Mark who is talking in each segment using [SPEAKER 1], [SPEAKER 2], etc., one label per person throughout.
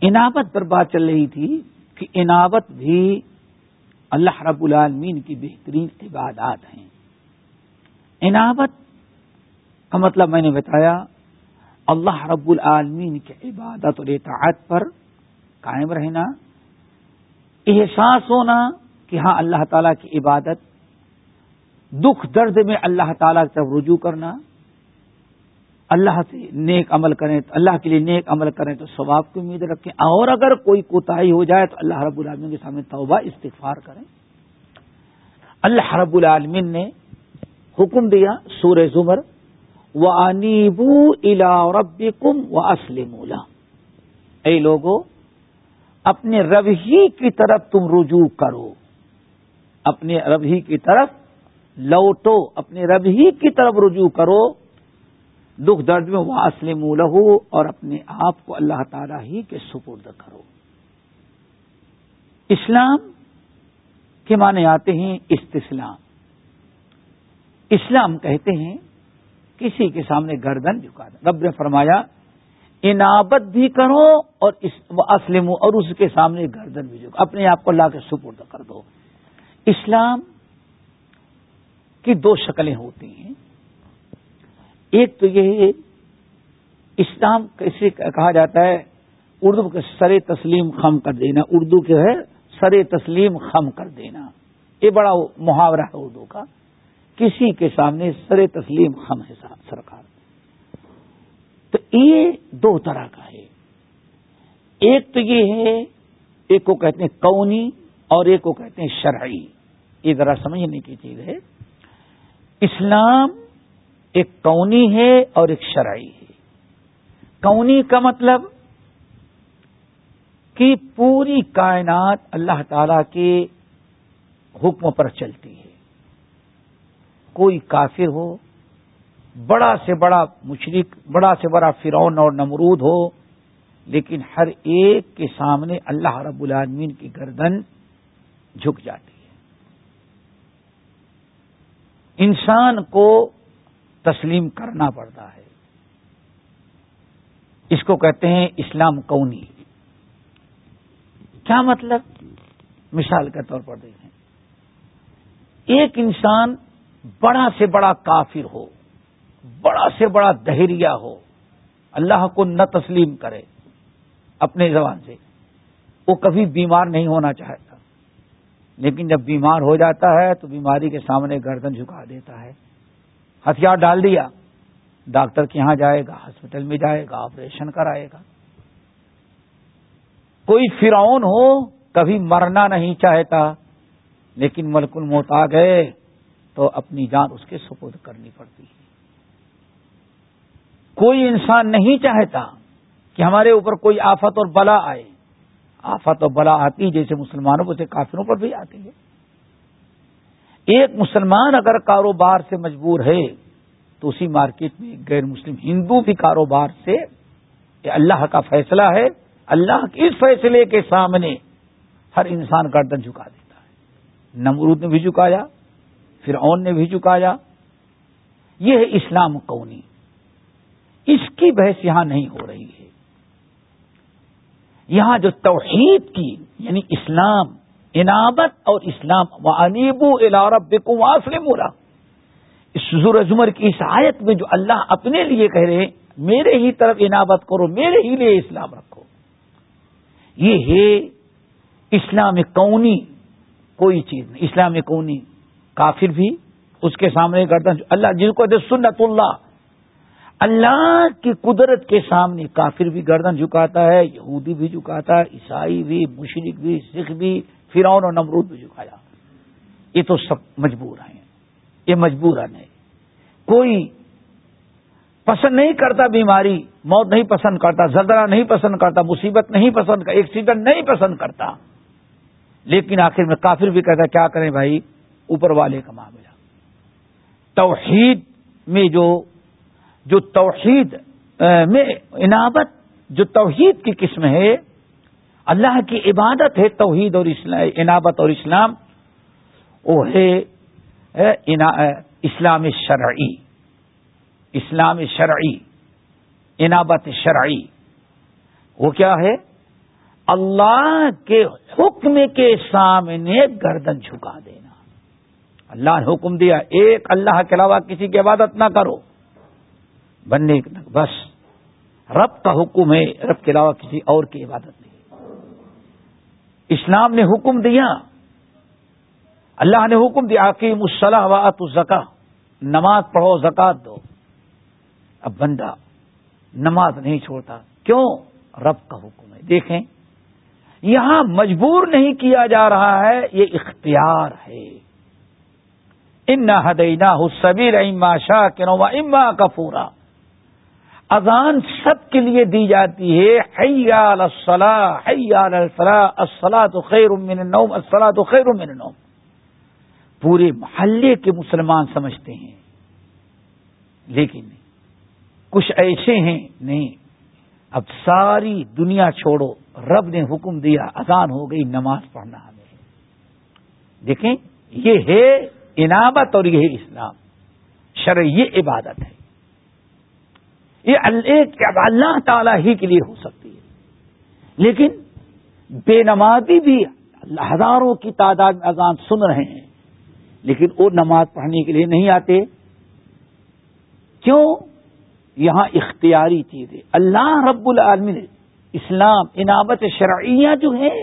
[SPEAKER 1] انابت پر بات چل رہی تھی کہ انابت بھی اللہ رب العالمین کی بہترین عبادات ہیں۔ انابت کا مطلب میں نے بتایا، اللہ رب العالمین کی عبادت اور اطاعت پر قائم رہنا، احساس ہونا کہ ہاں اللہ تعالی کی عبادت، دکھ درد میں اللہ تعالیٰ کی طرف رجوع کرنا اللہ سے نیک عمل کریں تو اللہ کے لیے نیک عمل کریں تو ثواب کی امید رکھیں۔ اور اگر کوئی کوتاہی ہو جائے تو اللہ رب العالمین کے سامنے توبہ استغفار کریں۔ اللہ رب العالمین نے حکم دیا سورہ زمر و انیبو الا رب کم و اسلم اے لوگو، اپنے رب ہی کی طرف تم رجوع کرو۔ اپنے رب ہی کی طرف لوٹو، اپنے رب ہی کی طرف رجوع کرو۔ دکھ درد میں وہ اسلم لہو اور اپنے آپ کو اللہ تعالی ہی کے سپرد کرو۔ اسلام کے معنی آتے ہیں استسلام۔ اسلام کہتے ہیں کسی کے سامنے گردن جھکا دیں رب نے فرمایا، انابت بھی کرو اور اسلم اور اس کے سامنے گردن بھی جھکا اپنے آپ کو اللہ کے سپرد کر دو۔ اسلام کی دو شکلیں ہوتی ہیں۔ ایک تو یہ اسلام کیسے کہا جاتا ہے؟ اردو کے سر تسلیم خم کر دینا۔ اردو کے ہے، سر تسلیم خم کر دینا۔ یہ بڑا محاورہ ہے اردو کا۔ کسی کے سامنے سر تسلیم خم ہے سرکار۔ تو یہ دو طرح کا ہے۔ ایک تو یہ ہے، ایک کو کہتے ہیں کونی اور ایک کو کہتے ہیں شرعی۔ یہ ذرا سمجھنے کی چیز ہے۔ اسلام ایک کونی ہے اور ایک شرعی ہے۔ کونی کا مطلب کہ پوری کائنات اللہ تعالی کے حکم پر چلتی ہے۔ کوئی کافر ہو، بڑا سے بڑا مشرق بڑا سے بڑا فرعون اور نمرود ہو، لیکن ہر ایک کے سامنے اللہ رب العالمین کی گردن جھک جاتی ہے۔ انسان کو تسلیم کرنا پڑتا ہے۔ اس کو کہتے ہیں اسلام کونی۔ کیا مطلب؟ مثال کے طور پر دیکھیں۔ ایک انسان بڑا سے بڑا کافر ہو، بڑا سے بڑا دہریا ہو، اللہ کو نہ تسلیم کرے اپنے زبان سے، وہ کبھی بیمار نہیں ہونا چاہتا۔ لیکن جب بیمار ہو جاتا ہے تو بیماری کے سامنے گردن جھکا دیتا ہے۔ ہتھیار ڈال دیا۔ ڈاکٹر کے یہاں جائے گا، ہاسپٹل میں جائے گا، آپریشن کرائے گا۔ کوئی فرعون ہو کبھی مرنا نہیں چاہتا، لیکن ملک الموت آ گئے تو اپنی جان اس کے سپورٹ کرنی پڑتی ہے۔ کوئی انسان نہیں چاہتا کہ ہمارے اوپر کوئی آفت اور بلا آئے۔ آفت اور بلا آتی جیسے مسلمانوں کو سے کافروں پر بھی آتی ہے۔ ایک مسلمان اگر کاروبار سے مجبور ہے تو اسی مارکیٹ میں غیر مسلم ہندو بھی کاروبار سے اللہ کا فیصلہ ہے، اللہ کے اس فیصلے کے سامنے ہر انسان گردن جھکا دیتا ہے۔ نمرود نے بھی جھکایا پھر اون نے بھی جھکایا۔ یہ ہے اسلام قونی۔ اس کی بحث یہاں نہیں ہو رہی ہے۔ یہاں جو توحید کی یعنی اسلام انابت اور اسلام. و انیبو الارب بکم واسلم اس سزور زمر کی اس آیت میں جو اللہ اپنے لیے کہہ رہے ہیں، میرے ہی طرف انابت کرو، میرے ہی لیے اسلام رکھو. یہ ہے اسلام کونی، کوئی چیز نہیں. اسلام کونی، کافر بھی اس کے سامنے گردن اللہ جن کو سنت اللہ اللہ کی قدرت کے سامنے کافر بھی گردن جھکاتا ہے، یہودی بھی جھکاتا ہے، عیسائی بھی مشرق بھی، سکھ بھی فرعون اور نمرود بھی جھکایا یہ تو سب مجبور ہیں، یہ مجبور ہے کوئی پسند نہیں کرتا بیماری، موت نہیں پسند کرتا زلزلہ نہیں پسند کرتا، مصیبت نہیں پسند کرتا، ایکسیڈنٹ نہیں پسند کرتا۔ لیکن آخر میں کافر بھی کہتا کیا کریں بھائی؟ اوپر والے کا معاملہ۔ توحید میں جو جو توحید میں انابت، جو توحید کی قسم ہے اللہ کی عبادت ہے توحید اور انابت اور اسلام، وہ ہے اسلام شرعی اسلام شرعی انابت شرعی۔ وہ کیا ہے؟ اللہ کے حکم کے سامنے گردن جھکا دینا۔ اللہ نے حکم دیا، ایک اللہ کے علاوہ کسی کی عبادت نہ کرو۔ بننے بس، رب کا حکم ہے، رب کے علاوہ کسی اور کی عبادت اسلام نے حکم دیا۔ اللہ نے حکم دیا عقیم الصلاح وات الزکا نماز پڑھو، زکات دو۔ اب بندہ نماز نہیں چھوڑتا۔ کیوں؟ رب کا حکم ہے۔ دیکھیں، یہاں مجبور نہیں کیا جا رہا ہے، یہ اختیار ہے۔ ان نہ ہدینا حسبیر اما شاہ کے نوا اما کفورا۔ اذان سب کے لیے دی جاتی ہے حیال الصلاح حیال الفلاح الصلاح تو خیر من النوم الصلاح تو خیر من النوم۔ پورے محلے کے مسلمان سمجھتے ہیں۔ لیکن کچھ ایسے ہیں، نہیں۔ اب ساری دنیا چھوڑو، رب نے حکم دیا، اذان ہو گئی، نماز پڑھنا ہمیں دیکھیں، یہ ہے انعامت اور یہ ہے اسلام۔ شرع یہ عبادت ہے۔ یہ اللہ تعالی ہی کے لیے ہو سکتی ہے۔ لیکن بے نمازی بھی ہزاروں کی تعداد میں اذان سن رہے ہیں، لیکن وہ نماز پڑھنے کے لیے نہیں آتے۔ کیوں؟ یہاں اختیاری چیز ہے۔ اللہ رب العالمین اسلام انعامت شرعیہ جو ہے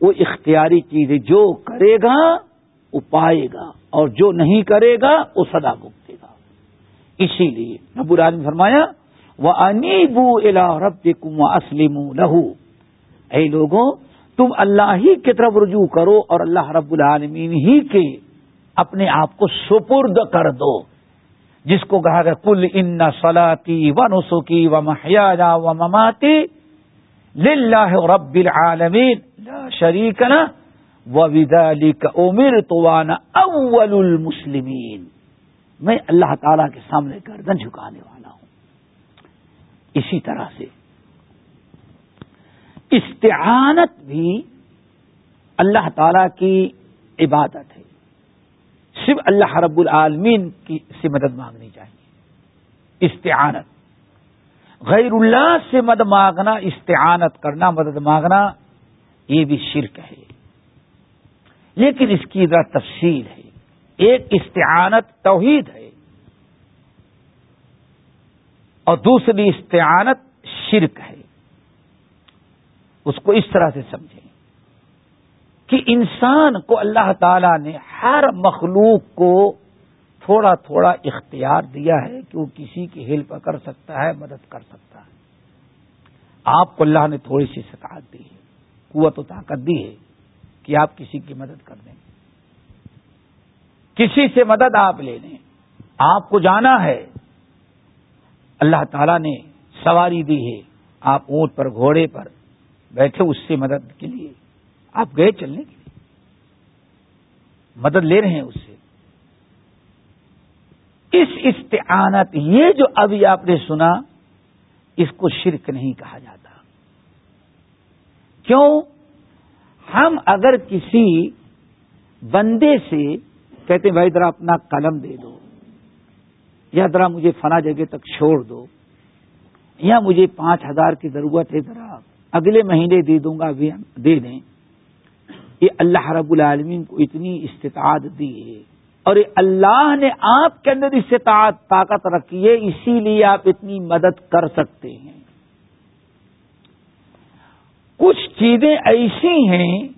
[SPEAKER 1] وہ اختیاری چیز ہے۔ جو کرے گا، وہ پائے گا، اور جو نہیں کرے گا، وہ سدا گپتے اسی لیے رب العالم فرمایا وہ انیبو الا رب کم اسلم لہو اے لوگوں، تم اللہ ہی کی طرف رجوع کرو اور اللہ رب العالمین ہی کے اپنے آپ کو سپرد کر دو۔ جس کو کہا گیا کل ان سلاتی و نسخی و محیا و مماتی لاہ رب العالمین لا شریک نا و ودالی کا امیر تو اول المسلمین میں اللہ تعالی کے سامنے گردن جھکانے والا ہوں۔ اسی طرح سے استعانت بھی اللہ تعالی کی عبادت ہے۔ صرف اللہ رب العالمین کی سے مدد مانگنی چاہیے۔ استعانت۔ غیر اللہ سے مدد مانگنا، استعانت کرنا، مدد مانگنا، یہ بھی شرک ہے۔ لیکن اس کی ذرا تفصیل ہے۔ ایک استعانت توحید ہے اور دوسری استعانت شرک ہے اس کو اس طرح سے سمجھیں کہ انسان کو اللہ تعالی نے ہر مخلوق کو تھوڑا تھوڑا اختیار دیا ہے کہ وہ کسی کی ہیلپ کر سکتا ہے، مدد کر سکتا ہے۔ آپ کو اللہ نے تھوڑی سی سکاط دی ہے، قوت و طاقت دی ہے کہ آپ کسی کی مدد کر دیں۔ کسی سے مدد آپ لے لیں۔ آپ کو جانا ہے۔ اللہ تعالی نے سواری دی ہے۔ آپ اونٹ پر، گھوڑے پر بیٹھے اس سے مدد کے لیے۔ آپ گئے چلنے کے لیے۔ مدد لے رہے ہیں اس سے۔ اس استعانت، یہ جو ابھی آپ نے سنا، اس کو شرک نہیں کہا جاتا۔ کیوں؟ ہم اگر کسی بندے سے کہتے ہیں، بھائی ذرا اپنا قلم دے دو، یا ذرا مجھے فنا جگہ تک چھوڑ دو، یا مجھے پانچ ہزار کی ضرورت ہے، ذرا اگلے مہینے دے دوں گا دے دیں۔ یہ اللہ رب العالمین کو اتنی استطاعت دی ہے۔ اور اللہ نے آپ کے اندر استطاعت، طاقت رکھی ہے، اسی لیے آپ اتنی مدد کر سکتے ہیں۔ کچھ چیزیں ایسی ہیں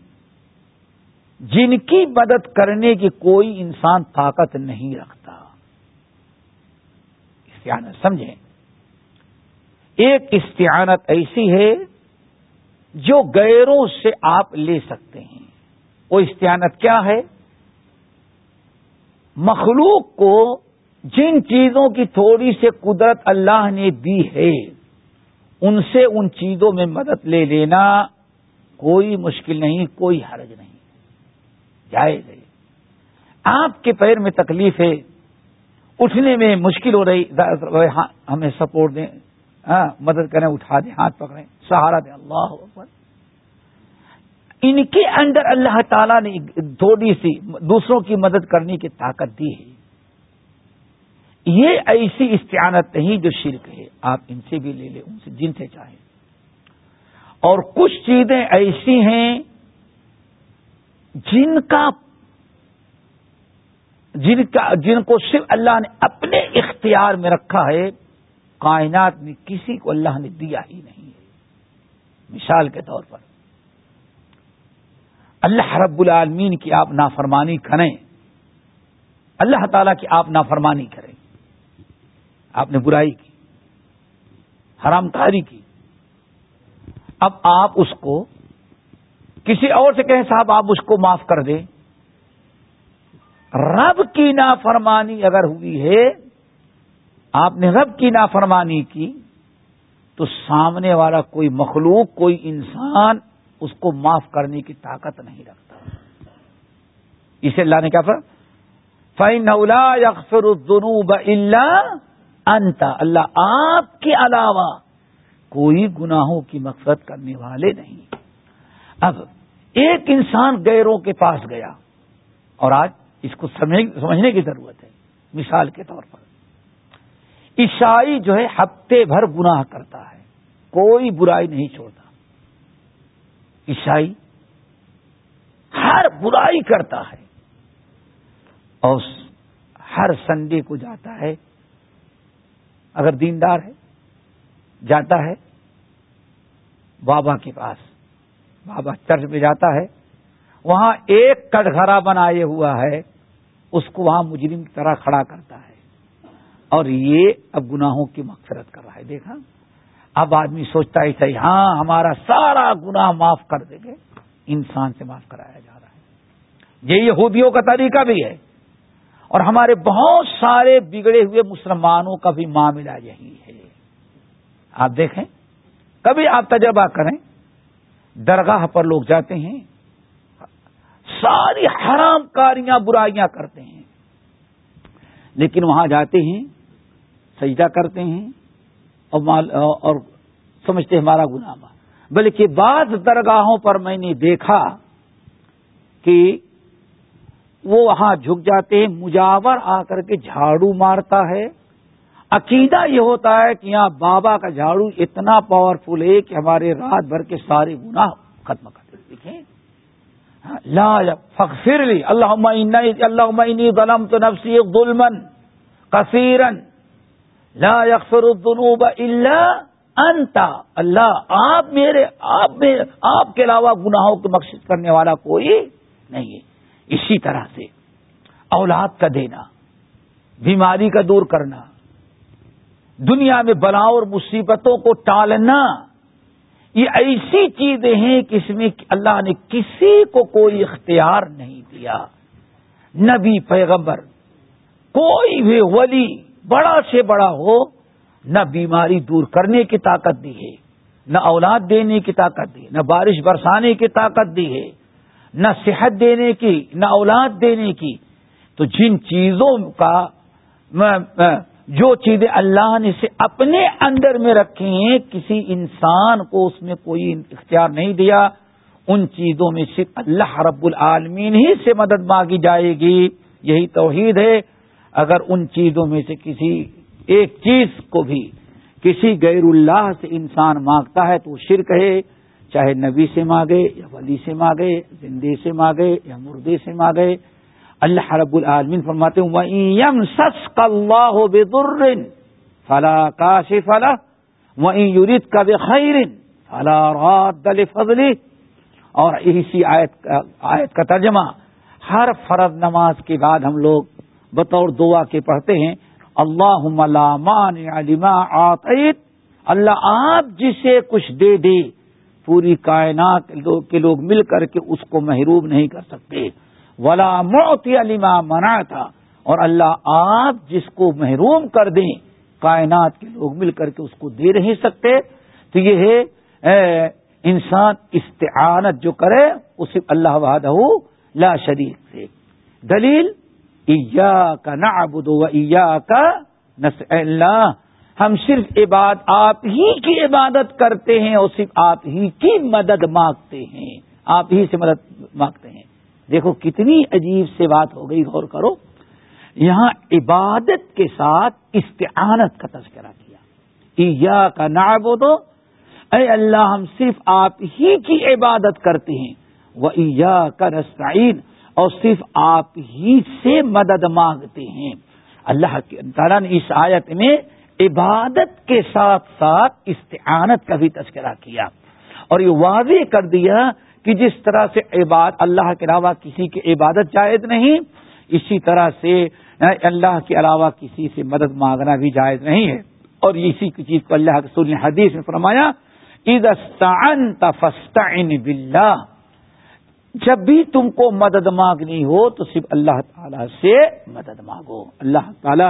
[SPEAKER 1] جن کی مدد کرنے کی کوئی انسان طاقت نہیں رکھتا۔ استعانت سمجھیں۔ ایک استعانت ایسی ہے جو غیروں سے آپ لے سکتے ہیں۔ وہ استعانت کیا ہے؟ مخلوق کو جن چیزوں کی تھوڑی سے قدرت اللہ نے دی ہے، ان سے ان چیزوں میں مدد لے لینا کوئی مشکل نہیں، کوئی حرج نہیں۔ جائز ہے آپ کے پیر میں تکلیف ہے، اٹھنے میں مشکل ہو رہی ہاں، ہمیں سپورٹ دیں ہاں، مدد کریں، اٹھا دیں، ہاتھ پکڑیں۔ سہارا دیں، اللہ ان کے اندر اللہ تعالیٰ نے تھوڑی سی، دوسروں کی مدد کرنے کی طاقت دی ہے۔ یہ ایسی استعانت نہیں جو شرک ہے۔ آپ ان سے بھی لے لیں، ان سے جن سے چاہیں۔ اور کچھ چیزیں ایسی ہیں جن کا جن کا جن کو صرف اللہ نے اپنے اختیار میں رکھا ہے، کائنات میں کسی کو اللہ نے دیا ہی نہیں ہے۔ مثال کے طور پر۔ اللہ رب العالمین کی آپ نافرمانی کریں۔ اللہ تعالی کی آپ نافرمانی کریں۔ آپ نے برائی کی، حرام کاری کی۔ اب آپ اس کو کسی اور سے کہیں صاحب آپ اس کو معاف کر دیں۔ رب کی نافرمانی اگر ہوئی ہے، آپ نے رب کی نافرمانی کی، تو سامنے والا کوئی مخلوق، کوئی انسان اس کو معاف کرنے کی طاقت نہیں رکھتا۔ اسے اللہ نے کیا فرق فائن یکفر الدنوب اللہ انتا اللہ آپ کے علاوہ کوئی گناہوں کی مقصد کرنے والے نہیں۔ اب ایک انسان غیروں کے پاس گیا اور آج اس کو سمجھنے کی ضرورت ہے، مثال کے طور پر۔ عیسائی جو ہے ہفتے بھر گناہ کرتا ہے، کوئی برائی نہیں چھوڑتا۔ عیسائی ہر برائی کرتا ہے اور ہر سنڈے کو جاتا ہے۔ اگر دیندار ہے، جاتا ہے بابا کے پاس۔ بابا چرچ میں جاتا ہے، وہاں ایک کٹگھرا بنائے ہوا ہے، اس کو وہاں مجرم کی طرح کھڑا کرتا ہے۔ اور یہ اب گناہوں کی مغفرت کر رہا ہے، دیکھا؟ اب آدمی سوچتا ہے، صحیح ہاں ہمارا سارا گناہ معاف کر دیں گے۔ انسان سے معاف کرایا جا رہا ہے۔ یہ یہودیوں کا طریقہ بھی ہے۔ اور ہمارے بہت سارے بگڑے ہوئے مسلمانوں کا بھی معاملہ یہی ہے۔ آپ دیکھیں، کبھی آپ تجربہ کریں۔ درگاہ پر لوگ جاتے ہیں، ساری حرام کاریاں برائیاں کرتے ہیں۔ لیکن وہاں جاتے ہیں، سجدہ کرتے ہیں اور اور سمجھتے ہمارا گناہ بلکہ بعض درگاہوں پر میں نے دیکھا کہ وہ وہاں جھک جاتے ہیں، مجاور آ کر کے جھاڑو مارتا ہے۔ عقیدہ یہ ہوتا ہے کہ یہاں بابا کا جھاڑو اتنا پاورفل ہے کہ ہمارے رات بھر کے سارے گناہ ختم کر دیکھیں۔ ہاں، لا فخر لی۔ اللہ اللہ غلام تو نفسی ظلمن کثیرن لا یکفر الذنوب الا انتا اللہ، آپ میرے آپ میرے آپ کے علاوہ گناہوں کو مقصد کرنے والا کوئی نہیں ہے۔ اسی طرح سے اولاد کا دینا، بیماری کا دور کرنا۔ دنیا میں بلاؤ اور مصیبتوں کو ٹالنا، یہ ایسی چیزیں ہیں کہ اس میں اللہ نے کسی کو کوئی اختیار نہیں دیا۔ نبی، پیغمبر، کوئی بھی ولی بڑا سے بڑا ہو، نہ بیماری دور کرنے کی طاقت دی ہے، نہ اولاد دینے کی طاقت دی نہ بارش برسانے کی طاقت دی ہے، نہ صحت دینے کی، نہ اولاد دینے کی۔ تو جن چیزوں کا جو چیزیں اللہ نے سے اپنے اندر میں رکھی ہیں، کسی انسان کو اس میں کوئی اختیار نہیں دیا، ان چیزوں میں صرف اللہ رب العالمین ہی سے مدد مانگی جائے گی۔ یہی توحید ہے۔ اگر ان چیزوں میں سے کسی ایک چیز کو بھی کسی غیر اللہ سے انسان مانگتا ہے تو وہ شرک ہے، چاہے نبی سے مانگے یا ولی سے مانگے، زندے سے مانگے یا مردے سے مانگے اللہ رب العالمین فرماتے ہیں اللہ فلا کاش فلا یورت کا بے خیرن فلا دل فضلی اور اسی آیت کا آیت کا ترجمہ، ہر فرض نماز کے بعد ہم لوگ بطور دعا کے پڑھتے ہیں اللہ مان علما آتعت اللہ آپ جسے کچھ دے دے، پوری کائنات کے لوگ مل کر کے اس کو محروم نہیں کر سکتے۔ ولا موتی علیما منع تھا اور اللہ آپ جس کو محروم کر دیں، کائنات کے لوگ مل کر کے اس کو دے نہیں سکتے۔ تو یہ ہے انسان، استعانت جو کرے، اسے اللہ وحدہ لا شریک سے دلیل ایا کا نہ و ایا کا نس اللہ، ہم صرف عباد، آپ ہی کی عبادت کرتے ہیں اور صرف آپ ہی کی مدد مانگتے ہیں۔ آپ ہی سے مدد مانگتے ہیں۔ دیکھو کتنی عجیب سے بات ہو گئی، غور کرو۔ یہاں عبادت کے ساتھ استعانت کا تذکرہ کیا۔ کا ناب دو اے اللہ، ہم صرف آپ ہی کی عبادت کرتے ہیں۔ وہ کا رسائن اور صرف آپ ہی سے مدد مانگتے ہیں۔ اللہ تعالیٰ نے اس آیت میں عبادت کے ساتھ ساتھ استعانت کا بھی تذکرہ کیا۔ اور یہ واضح کر دیا کہ جس طرح سے عباد اللہ کے علاوہ کسی کی عبادت جائز نہیں، اسی طرح سے یعنی اللہ کے علاوہ کسی سے مدد مانگنا بھی جائز نہیں ہے۔ اور اسی چیز کو اللہ کے سر حدیث میں فرمایا عید بلّہ جب بھی تم کو مدد مانگنی ہو تو صرف اللہ تعالی سے مدد مانگو۔ اللہ تعالی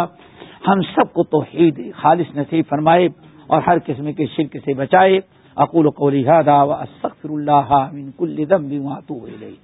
[SPEAKER 1] ہم سب کو توحید خالص نصیب فرمائے اور ہر قسم کے شرک سے بچائے۔ اقول کو هذا واستغفر الله من كل ذنب واتوب اليه